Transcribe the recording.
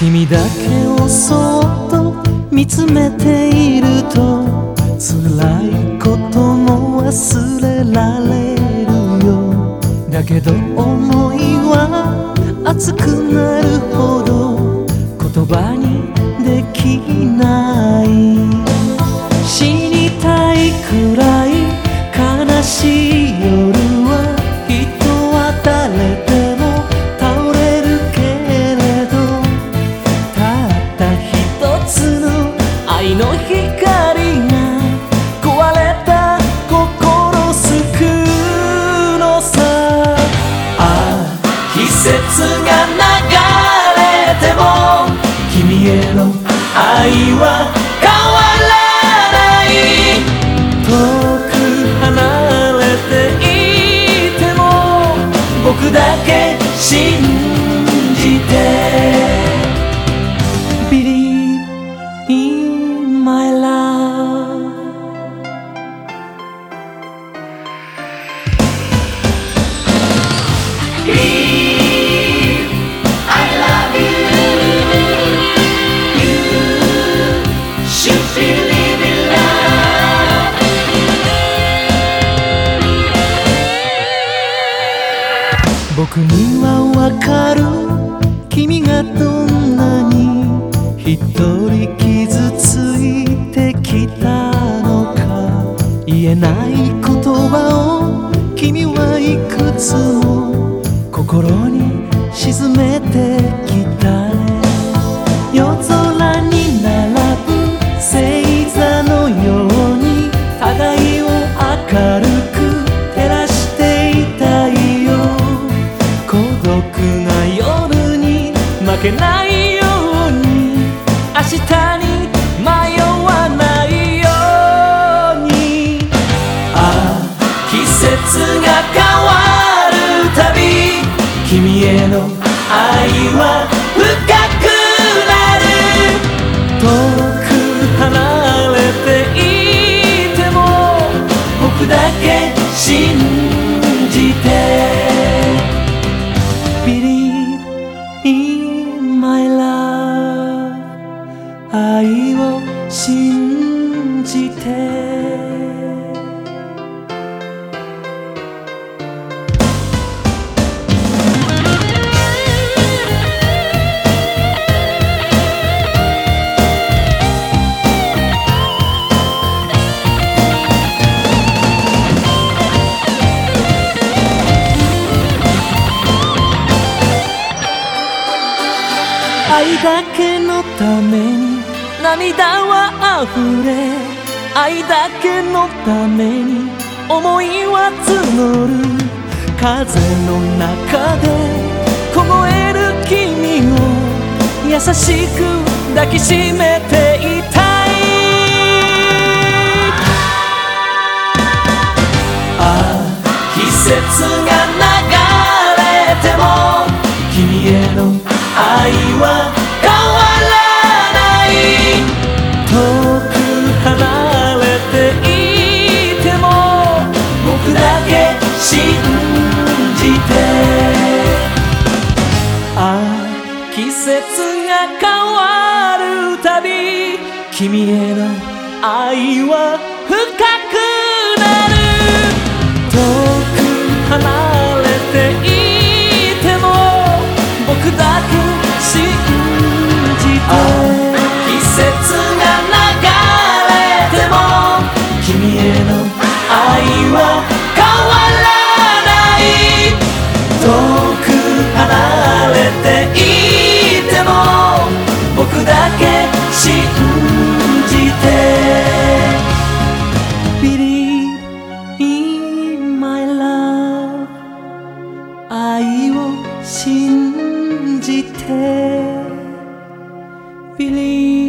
君だけをそっと見つめていると辛いことも忘れられるよ。だけど思いは熱くなるほど言葉に節が流れても君への愛は変わらない。遠く離れていても僕だけ信じて。Believe in my love. 僕にはわかる君がどんなに一人傷ついてきたのか言えない言葉を君はいくつも心にけないように明日に迷わないように。ああ季節が変わるたび君への愛は深くなる。遠く離れていても僕だけ信じて。Believe in my love 愛を信じて 愛だけのために涙は溢れ愛だけのために思いは募る。風の中で凍える君を優しく抱きしめていた。愛は変わらない。遠く離れていても僕だけ信じて。ああ季節が変わるたび君への愛は深く believe.